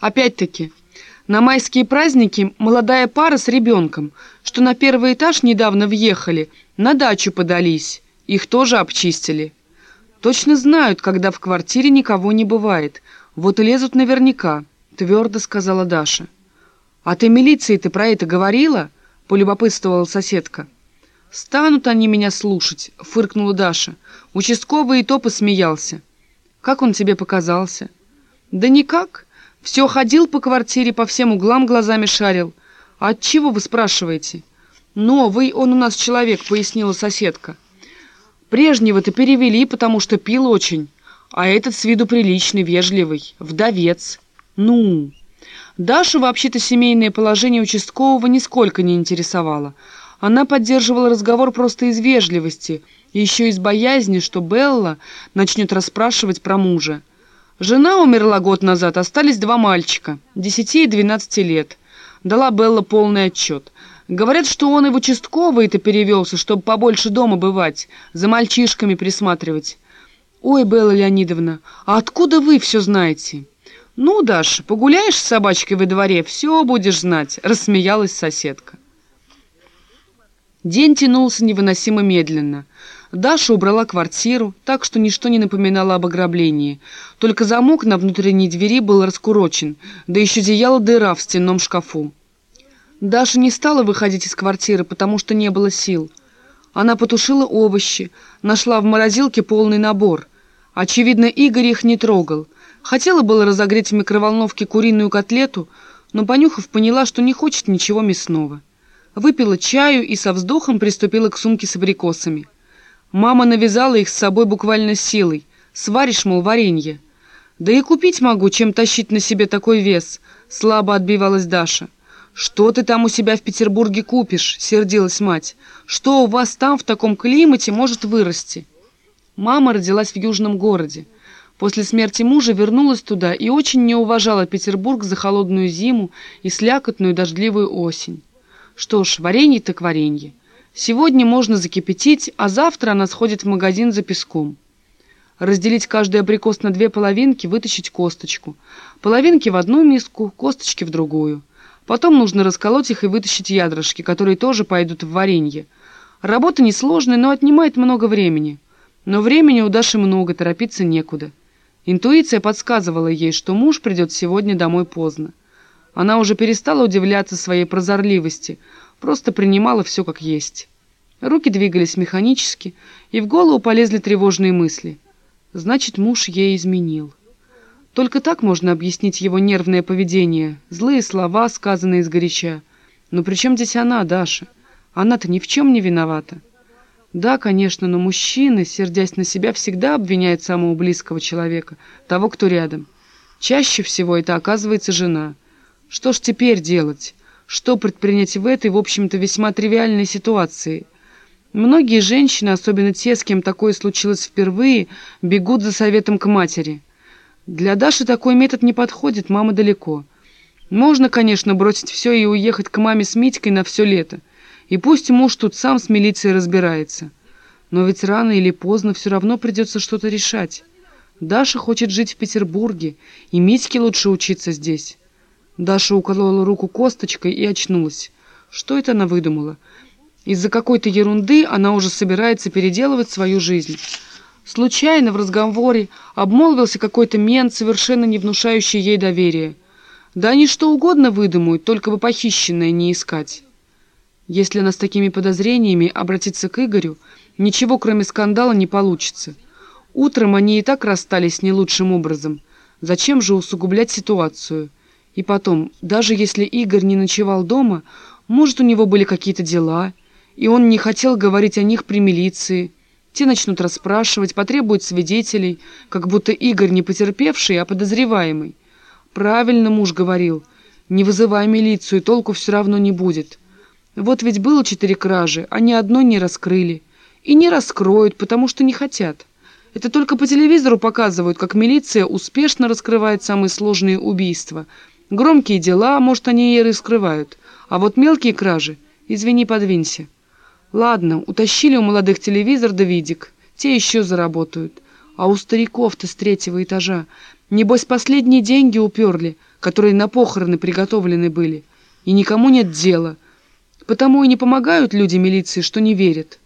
Опять-таки, на майские праздники молодая пара с ребенком, что на первый этаж недавно въехали, на дачу подались, их тоже обчистили. Точно знают, когда в квартире никого не бывает, вот и лезут наверняка, твердо сказала Даша. «А ты милиции ты про это говорила?» — полюбопытствовала соседка. «Станут они меня слушать», — фыркнула Даша. Участковый и то посмеялся. «Как он тебе показался?» «Да никак. Все ходил по квартире, по всем углам глазами шарил. А от чего вы спрашиваете?» «Новый он у нас человек», — пояснила соседка. «Прежнего-то перевели, потому что пил очень, а этот с виду приличный, вежливый, вдовец. Ну...» Дашу вообще-то семейное положение участкового нисколько не интересовало. Она поддерживала разговор просто из вежливости, и еще из боязни, что Белла начнет расспрашивать про мужа. Жена умерла год назад, остались два мальчика, десяти и двенадцати лет. Дала Белла полный отчет. Говорят, что он и в участковый-то перевелся, чтобы побольше дома бывать, за мальчишками присматривать. «Ой, Белла Леонидовна, а откуда вы все знаете?» «Ну, Даша, погуляешь с собачкой во дворе, все будешь знать», — рассмеялась соседка. День тянулся невыносимо медленно. Даша убрала квартиру, так что ничто не напоминало об ограблении. Только замок на внутренней двери был раскурочен, да еще зияла дыра в стенном шкафу. Даша не стала выходить из квартиры, потому что не было сил. Она потушила овощи, нашла в морозилке полный набор. Очевидно, Игорь их не трогал — Хотела было разогреть в микроволновке куриную котлету, но, понюхав, поняла, что не хочет ничего мясного. Выпила чаю и со вздохом приступила к сумке с абрикосами. Мама навязала их с собой буквально силой. Сваришь, мол, варенье. Да и купить могу, чем тащить на себе такой вес, слабо отбивалась Даша. «Что ты там у себя в Петербурге купишь?» — сердилась мать. «Что у вас там в таком климате может вырасти?» Мама родилась в южном городе. После смерти мужа вернулась туда и очень не уважала Петербург за холодную зиму и слякотную дождливую осень. Что ж, варенье так варенье. Сегодня можно закипятить, а завтра она сходит в магазин за песком. Разделить каждый абрикос на две половинки, вытащить косточку. Половинки в одну миску, косточки в другую. Потом нужно расколоть их и вытащить ядрышки, которые тоже пойдут в варенье. Работа несложная, но отнимает много времени. Но времени у Даши много, торопиться некуда. Интуиция подсказывала ей, что муж придет сегодня домой поздно. Она уже перестала удивляться своей прозорливости, просто принимала все как есть. Руки двигались механически, и в голову полезли тревожные мысли. Значит, муж ей изменил. Только так можно объяснить его нервное поведение, злые слова, сказанные сгоряча. Но при чем здесь она, Даша? Она-то ни в чем не виновата. Да, конечно, но мужчины, сердясь на себя, всегда обвиняют самого близкого человека, того, кто рядом. Чаще всего это оказывается жена. Что ж теперь делать? Что предпринять в этой, в общем-то, весьма тривиальной ситуации? Многие женщины, особенно те, с кем такое случилось впервые, бегут за советом к матери. Для Даши такой метод не подходит, мама далеко. Можно, конечно, бросить все и уехать к маме с Митькой на все лето. И пусть муж тут сам с милицией разбирается. Но ведь рано или поздно все равно придется что-то решать. Даша хочет жить в Петербурге, и Митьке лучше учиться здесь. Даша уколола руку косточкой и очнулась. Что это она выдумала? Из-за какой-то ерунды она уже собирается переделывать свою жизнь. Случайно в разговоре обмолвился какой-то мент, совершенно не внушающий ей доверия. Да они что угодно выдумают, только бы похищенное не искать. Если она с такими подозрениями обратится к Игорю, ничего кроме скандала не получится. Утром они и так расстались не лучшим образом. Зачем же усугублять ситуацию? И потом, даже если Игорь не ночевал дома, может, у него были какие-то дела, и он не хотел говорить о них при милиции. Те начнут расспрашивать, потребуют свидетелей, как будто Игорь не потерпевший, а подозреваемый. Правильно муж говорил, не вызывай милицию, толку все равно не будет. Вот ведь было четыре кражи, а ни одной не раскрыли. И не раскроют, потому что не хотят. Это только по телевизору показывают, как милиция успешно раскрывает самые сложные убийства. Громкие дела, может, они и раскрывают. А вот мелкие кражи, извини, подвинься. Ладно, утащили у молодых телевизор да видик. Те еще заработают. А у стариков-то с третьего этажа. Небось, последние деньги уперли. которые на похороны приготовлены были, и никому нет дела. Потому и не помогают люди милиции, что не верят.